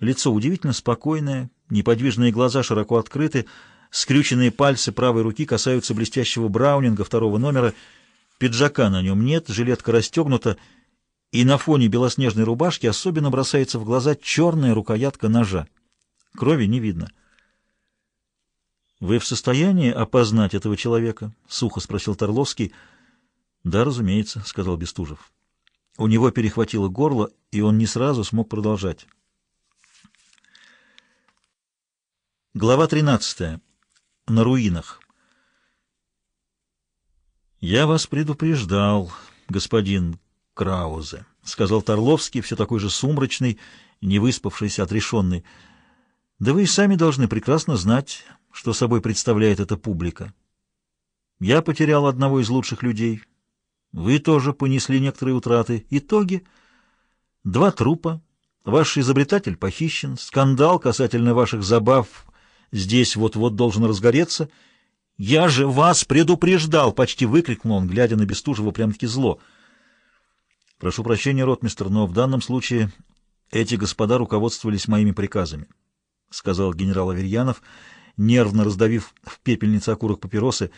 Лицо удивительно спокойное, неподвижные глаза широко открыты, скрюченные пальцы правой руки касаются блестящего браунинга второго номера, пиджака на нем нет, жилетка расстегнута, и на фоне белоснежной рубашки особенно бросается в глаза черная рукоятка ножа. Крови не видно. «Вы в состоянии опознать этого человека?» — сухо спросил Торловский. «Да, разумеется», — сказал Бестужев. У него перехватило горло, и он не сразу смог продолжать. Глава 13. На руинах. «Я вас предупреждал, господин Краузе», — сказал Торловский, все такой же сумрачный, не выспавшийся, отрешенный. «Да вы и сами должны прекрасно знать, что собой представляет эта публика. Я потерял одного из лучших людей. Вы тоже понесли некоторые утраты. Итоги — два трупа, ваш изобретатель похищен, скандал касательно ваших забав здесь вот-вот должен разгореться. «Я же вас предупреждал!» — почти выкрикнул он, глядя на Бестужева прям-таки зло. «Прошу прощения, ротмистер, но в данном случае эти господа руководствовались моими приказами», — сказал генерал Аверьянов, нервно раздавив в пепельнице окурок папиросы,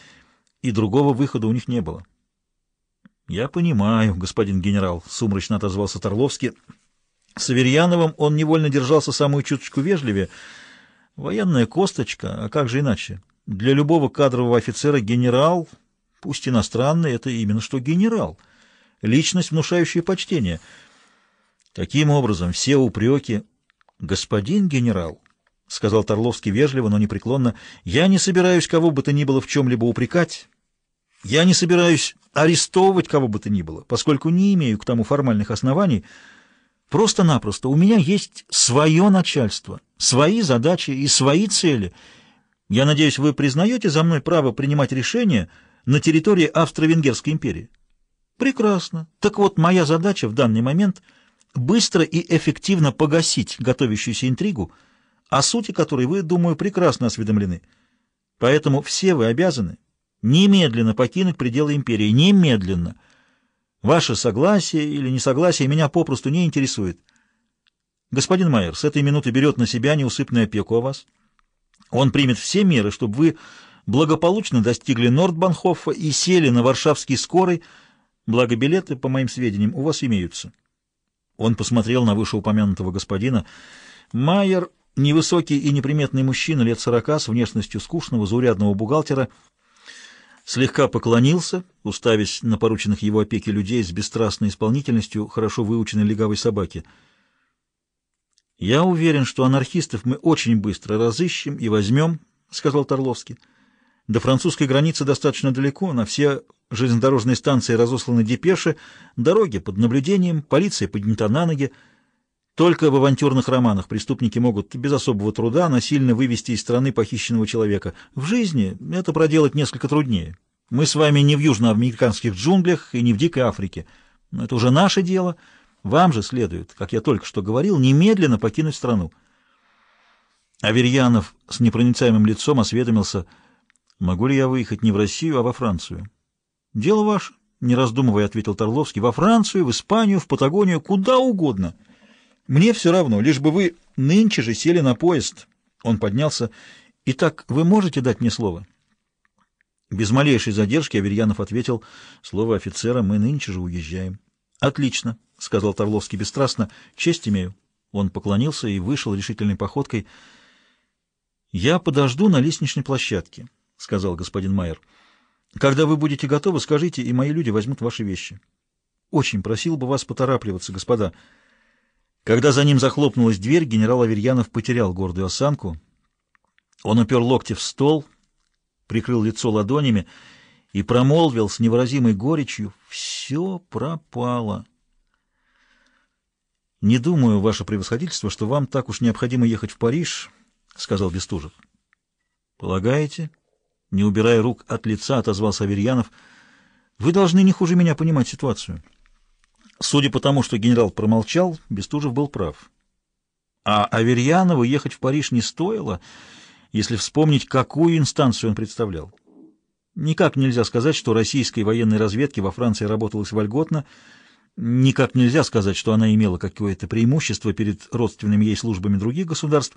и другого выхода у них не было. «Я понимаю, господин генерал», — сумрачно отозвался Торловский. С Аверьяновым он невольно держался самую чуточку вежливее — Военная косточка, а как же иначе? Для любого кадрового офицера генерал, пусть иностранный, это именно что генерал. Личность, внушающая почтение. Таким образом, все упреки... «Господин генерал», — сказал Торловский вежливо, но непреклонно, — «я не собираюсь кого бы то ни было в чем-либо упрекать. Я не собираюсь арестовывать кого бы то ни было, поскольку не имею к тому формальных оснований». Просто-напросто у меня есть свое начальство, свои задачи и свои цели. Я надеюсь, вы признаете за мной право принимать решения на территории Австро-Венгерской империи? Прекрасно. Так вот, моя задача в данный момент — быстро и эффективно погасить готовящуюся интригу, о сути которой вы, думаю, прекрасно осведомлены. Поэтому все вы обязаны немедленно покинуть пределы империи. Немедленно. Ваше согласие или несогласие меня попросту не интересует. Господин Майер с этой минуты берет на себя неусыпную опеку о вас. Он примет все меры, чтобы вы благополучно достигли Нордбанхофа и сели на варшавский скорый, благо билеты, по моим сведениям, у вас имеются. Он посмотрел на вышеупомянутого господина. Майер, невысокий и неприметный мужчина лет сорока, с внешностью скучного, заурядного бухгалтера, слегка поклонился, уставясь на порученных его опеки людей с бесстрастной исполнительностью хорошо выученной легавой собаки. «Я уверен, что анархистов мы очень быстро разыщем и возьмем», — сказал Торловский. «До французской границы достаточно далеко, на все железнодорожные станции разосланы депеши, дороги под наблюдением, полиция поднята на ноги. Только в авантюрных романах преступники могут без особого труда насильно вывести из страны похищенного человека. В жизни это проделать несколько труднее. Мы с вами не в южноамериканских джунглях и не в дикой Африке. Но это уже наше дело. Вам же следует, как я только что говорил, немедленно покинуть страну. Аверьянов с непроницаемым лицом осведомился, могу ли я выехать не в Россию, а во Францию. «Дело ваше», — не раздумывая ответил Торловский, — «во Францию, в Испанию, в Патагонию, куда угодно». Мне все равно, лишь бы вы нынче же сели на поезд. Он поднялся. Итак, вы можете дать мне слово? Без малейшей задержки Аверьянов ответил. Слово офицера, мы нынче же уезжаем. Отлично, сказал Тавловский бесстрастно. Честь имею. Он поклонился и вышел решительной походкой. Я подожду на лестничной площадке, сказал господин Майер. Когда вы будете готовы, скажите, и мои люди возьмут ваши вещи. Очень просил бы вас поторапливаться, господа. Когда за ним захлопнулась дверь, генерал Аверьянов потерял гордую осанку. Он упер локти в стол, прикрыл лицо ладонями и промолвил с невыразимой горечью «Все пропало». «Не думаю, ваше превосходительство, что вам так уж необходимо ехать в Париж», — сказал Бестужев. «Полагаете?» — не убирая рук от лица, отозвался Аверьянов. «Вы должны не хуже меня понимать ситуацию». Судя по тому, что генерал промолчал, Бестужев был прав. А Аверьянову ехать в Париж не стоило, если вспомнить, какую инстанцию он представлял. Никак нельзя сказать, что российской военной разведке во Франции работалось вольготно, Никак нельзя сказать, что она имела какое-то преимущество перед родственными ей службами других государств,